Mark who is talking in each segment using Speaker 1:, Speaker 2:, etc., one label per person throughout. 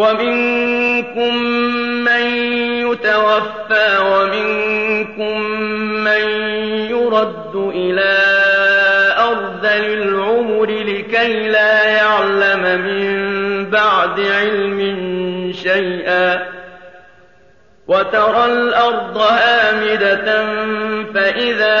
Speaker 1: ومنكم من يتوفى ومنكم من يرد إلى أرذل العمر لكي لا يعلم من بعد علم شيئا وترى الأرض هامدة فإذا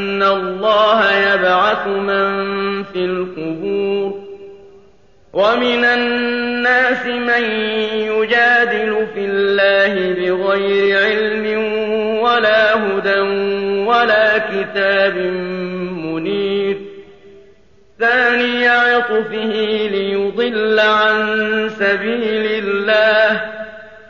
Speaker 1: الله يبعث من في القبور ومن الناس من يجادل في الله بغير علم ولا هدى ولا كتاب منير ثاني عطفه ليضل عن سبيل الله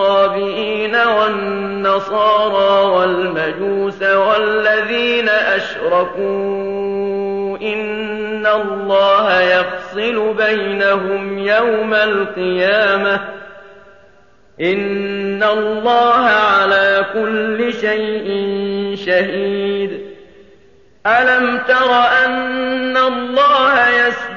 Speaker 1: والصابئين والنصارى والمجوس والذين أشركوا إن الله يفصل بينهم يوم القيامة إن الله على كل شيء شهيد ألم تر أن الله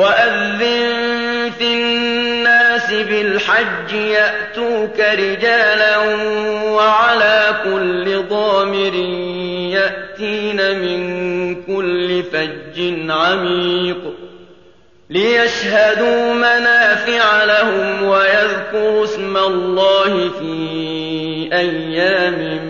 Speaker 1: وأذن في الناس بالحج يأتوك رجالا وعلى كل ضامر يأتين من كل فج عميق ليشهدوا منافع لهم ويذكروا اسم الله في أيام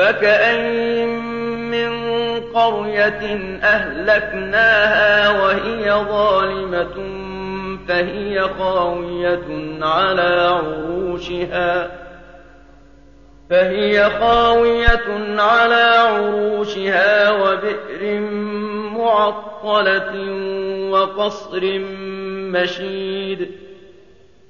Speaker 1: فكأين من قرية أهلكناها وهي ظالمة فهي خاوية على عروشها فهي خاوية على عروشها وبئر معطلة وقصر مشيد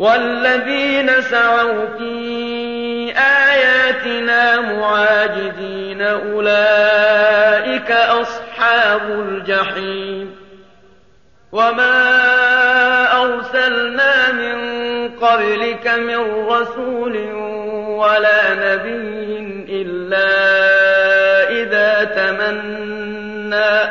Speaker 1: والذين سعوا في آياتنا معاجدين أولئك أصحاب الجحيم. وما أرسلنا من قبلك من رسول ولا نبي إلا إذا تمنى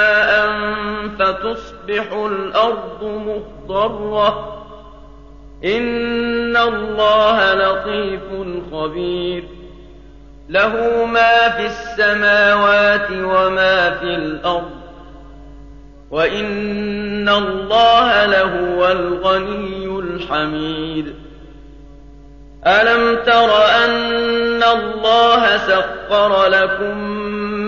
Speaker 1: فتصبح الأرض مخضرة. إن الله لطيف خبير. له ما في السماوات وما في الأرض. وإن الله لهو الغني الحميد. ألم تر أن الله سخر لكم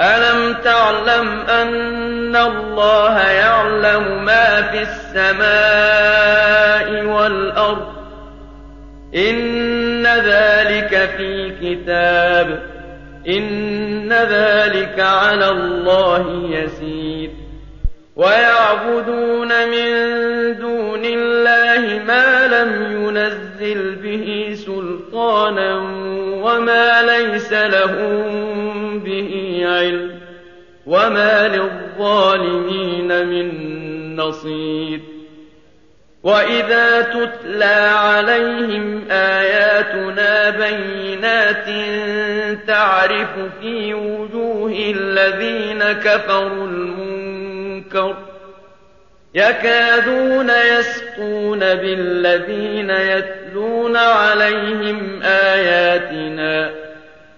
Speaker 1: ألم تعلم أن الله يعلم ما في السماء والأرض؟ إن ذلك في كتاب. إن ذلك على الله يسير. ويعبدون من دون الله ما لم ينزل به سلطانا وما ليس لهم به علم وما للظالمين من نصير وإذا تتلى عليهم آياتنا بينات تعرف في وجوه الذين كفروا المنكر يكادون يسقون بالذين يتلون عليهم آياتنا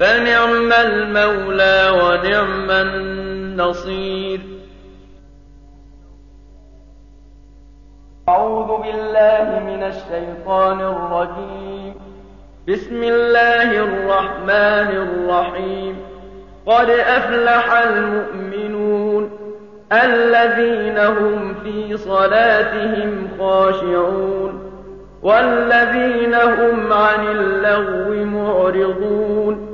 Speaker 1: فَنِعْمَ الْمَوْلَىٰ وَنِعْمَ النَّصِيرُ. أعوذ بالله من الشيطان الرجيم. بسم الله الرحمن الرحيم. قد أفلح المؤمنون الَّذِينَ هُمْ فِي صَلَاتِهِمْ خَاشِعُونَ وَالَّذِينَ هُمْ عَنِ اللَّغْوِ مُعْرِضُونَ.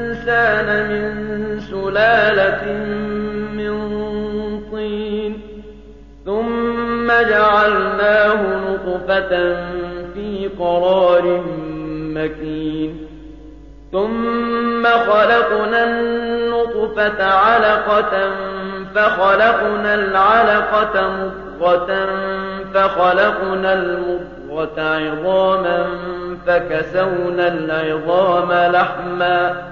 Speaker 1: مِن سُلَالَةٍ مِّن طِينٍ ثُمَّ جَعَلْنَاهُ نُطْفَةً فِي قَرَارٍ مَّكِينٍ ثُمَّ خَلَقْنَا النُّطْفَةَ عَلَقَةً فَخَلَقْنَا الْعَلَقَةَ مُضْغَةً فَخَلَقْنَا الْمُضْغَةَ عِظَامًا فَكَسَوْنَا الْعِظَامَ لَحْمًا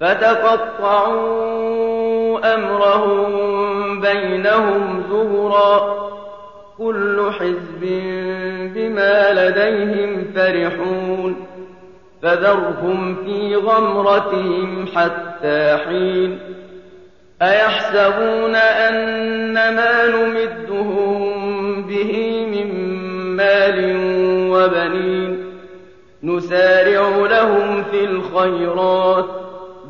Speaker 1: فتقطعوا أمرهم بينهم زهرا كل حزب بما لديهم فرحون فذرهم في غمرتهم حتى حين أيحسبون أن ما نمدهم به من مال وبنين نسارع لهم في الخيرات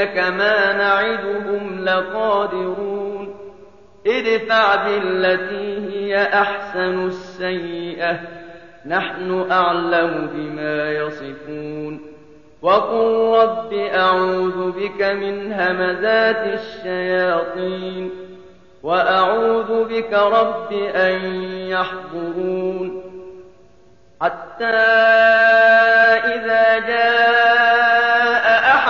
Speaker 1: نُّرِيَكَ مَا نَعِدُهُمْ لَقَادِرُونَ. ادْفَعْ بِالَّتِي هِيَ أَحْسَنُ السَّيِّئَةَ ۚ. نَحْنُ أَعْلَمُ بِمَا يَصِفُونَ. وَقُل رَّبِّ أَعُوذُ بِكَ مِنْ هَمَزَاتِ الشَّيَاطِينِ. وَأَعُوذُ بِكَ رَبِّ أَن يَحْضُرُونِ. حَتَّىٰ إِذَا جَاءَ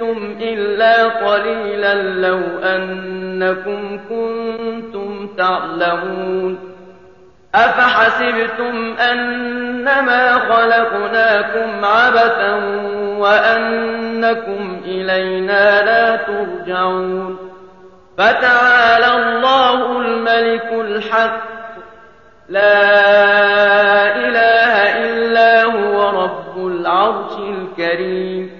Speaker 1: لبثتم إلا قليلا لو أنكم كنتم تعلمون أفحسبتم أنما خلقناكم عبثا وأنكم إلينا لا ترجعون فتعالى الله الملك الحق لا إله إلا هو رب العرش الكريم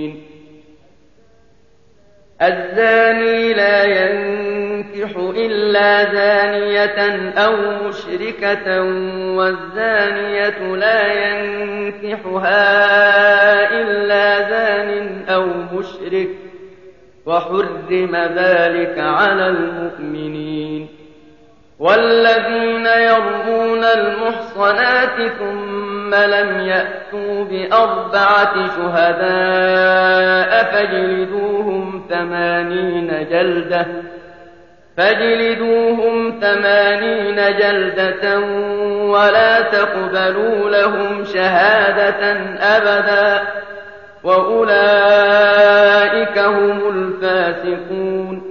Speaker 1: الزاني لا ينكح إلا زانية أو مشركة والزانية لا ينكحها إلا زان أو مشرك. وحرم ذلك على المؤمنين. والذين يرمون المحصنات ثم لم يأتوا بأربعة شهداء فاجلدوهم ثمانين جلدة فاجلدوهم ثمانين جلدة ولا تقبلوا لهم شهادة أبدا وأولئك هم الفاسقون.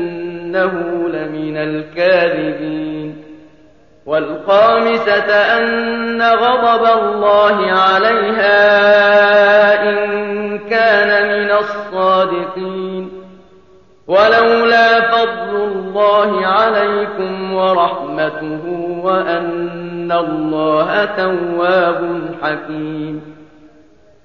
Speaker 1: إنه لمن الكاذبين. والخامسة أن غضب الله عليها إن كان من الصادقين. ولولا فضل الله عليكم ورحمته وأن الله تواب حكيم.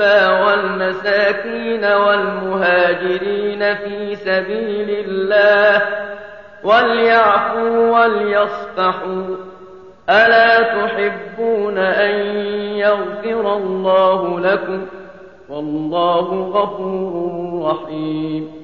Speaker 1: القربى والمساكين والمهاجرين في سبيل الله وليعفوا وليصفحوا. ألا تحبون أن يغفر الله لكم؟ والله غفور رحيم.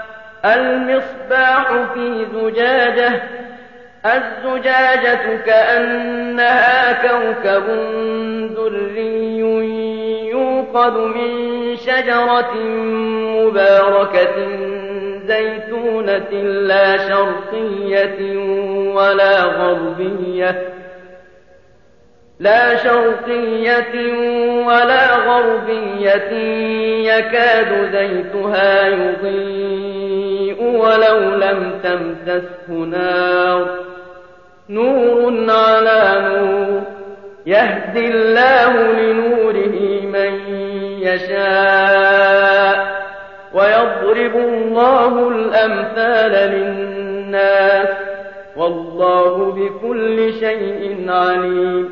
Speaker 1: المصباح في زجاجة الزجاجة كأنها كوكب دري يوقد من شجرة مباركة زيتونة لا شرقية ولا غربية لا شرقية ولا غربية يكاد زيتها يضيء. ولو لم تمسسه نار نور على نور يهدي الله لنوره من يشاء ويضرب الله الأمثال للناس والله بكل شيء عليم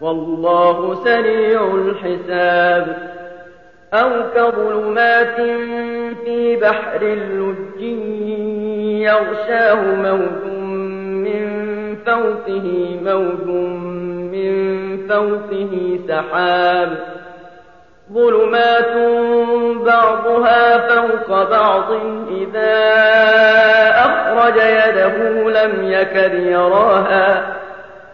Speaker 1: والله سريع الحساب. أو كظلمات في بحر اللج يغشاه موج من فوقه موج من فوقه سحاب. ظلمات بعضها فوق بعض إذا أخرج يده لم يكد يراها.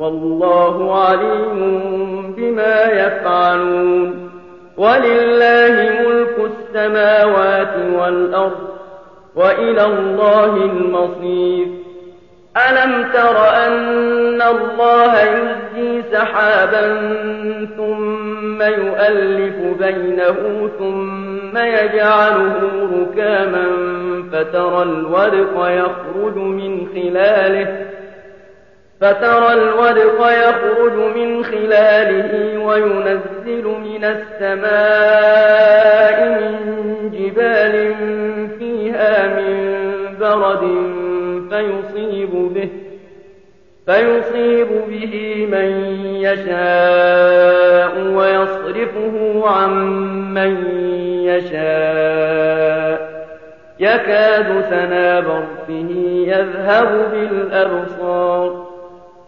Speaker 1: والله عليم بما يفعلون ولله ملك السماوات والأرض وإلى الله المصير. ألم تر أن الله يزجي سحابا ثم يؤلف بينه ثم يجعله ركاما فترى الودق يخرج من خلاله فترى الودق يخرج من خلاله وينزل من السماء من جبال فيها من برد فيصيب به فيصيب به من يشاء ويصرفه عن من يشاء. يكاد سنا برقه يذهب بالأبصار.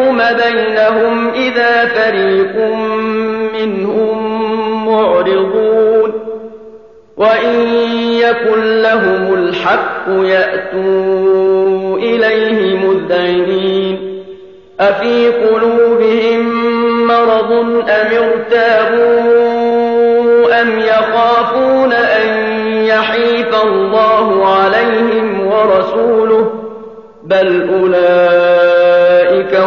Speaker 1: لِيَحْكُمَ بَيْنَهُمْ إِذَا فَرِيقٌ مِّنْهُم مُّعْرِضُونَ. وَإِن يَكُن لَّهُمُ الْحَقُّ يَأْتُوا إِلَيْهِ مُذْعِنِينَ. أَفِي قُلُوبِهِم مَّرَضٌ أَمِ ارْتَابُوا أَمْ يَخَافُونَ أَن يَحِيفَ اللَّهُ عَلَيْهِمْ وَرَسُولُهُ ۚ؟ بَلْ أُولَٰئِكَ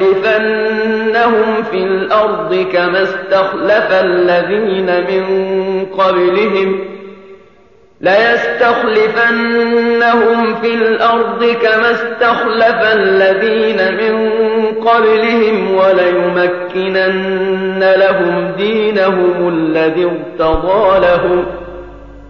Speaker 1: لَيَسْتَخْلِفَنَّهُمْ فِي الْأَرْضِ كَمَا اسْتَخْلَفَ الَّذِينَ مِن قَبْلِهِمْ. لَيَسْتَخْلِفَنَّهُمْ فِي الْأَرْضِ كَمَا اسْتَخْلَفَ الَّذِينَ مِن قَبْلِهِمْ وَلَيُمَكِّنَنَّ لَهُمْ دِينَهُمُ الَّذِي ارْتَضَىٰ لَهُمْ.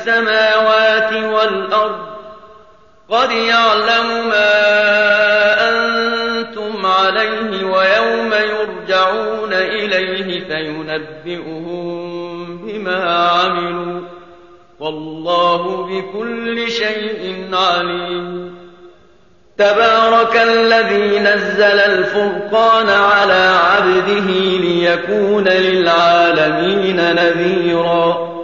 Speaker 1: السماوات والأرض قد يعلم ما أنتم عليه ويوم يرجعون إليه فينبئهم بما عملوا والله بكل شيء عليم. تبارك الذي نزل الفرقان على عبده ليكون للعالمين نذيرا.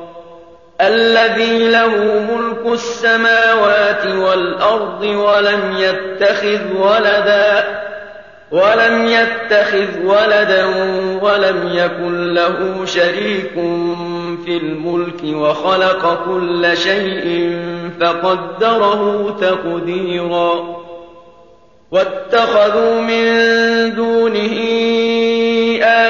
Speaker 1: الذي له ملك السماوات والأرض ولم يتخذ ولدا وَلَمْ يَتَّخِذْ وَلَدًا وَلَمْ يَكُن لَّهُ شَرِيكٌ فِي الْمُلْكِ وَخَلَقَ كُلَّ شَيْءٍ فَقَدَّرَهُ تَقْدِيرًا. وَاتَّخَذُوا مِن دُونِهِ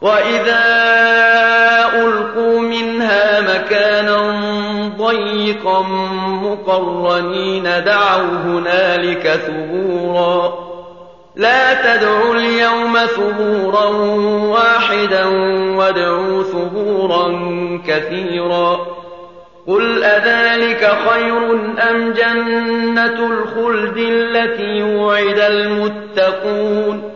Speaker 1: وَإِذَا أُلْقُوا مِنْهَا مَكَانًا ضَيِّقًا مُّقَرَّنِينَ دَعَوْا هُنَالِكَ ثُبُورًا لَا تَدْعُوا الْيَوْمَ ثُبُورًا وَاحِدًا وَادْعُوا ثُبُورًا كَثِيرًا قُلْ أَذَٰلِكَ خَيْرٌ أَمْ جَنَّةُ الْخُلْدِ الَّتِي وُعِدَ الْمُتَّقُونَ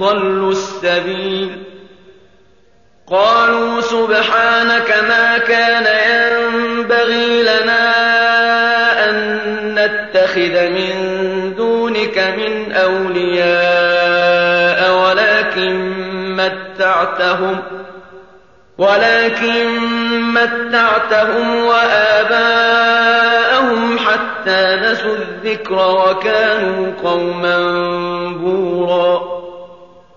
Speaker 1: ضَلُّوا السَّبِيلَ. قَالُوا سُبْحَانَكَ مَا كَانَ يَنبَغِي لَنَا أَن نَّتَّخِذَ مِن دُونِكَ مِنْ أَوْلِيَاءَ وَلَٰكِن مَّتَّعْتَهُمْ ولكن متعتهم وآباءهم حتى نسوا الذكر وكانوا قوما بورا.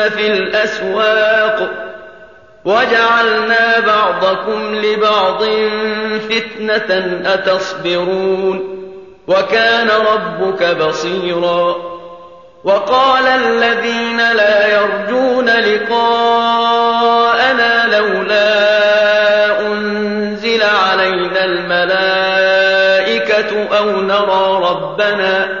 Speaker 1: وَيَمْشُونَ فِي الْأَسْوَاقِ وجعلنا بعضكم لبعض فتنة أتصبرون وكان ربك بصيرا وقال الذين لا يرجون لقاءنا لولا أنزل علينا الملائكة أو نرى ربنا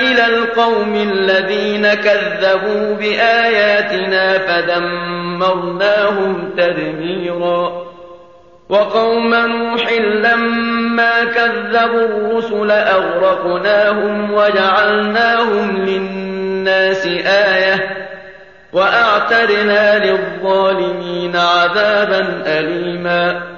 Speaker 1: إلى القوم الذين كذبوا بآياتنا فدمرناهم تدميرا. وقوم نوح لما كذبوا الرسل أغرقناهم وجعلناهم للناس آية وأعتدنا للظالمين عذابا أليما.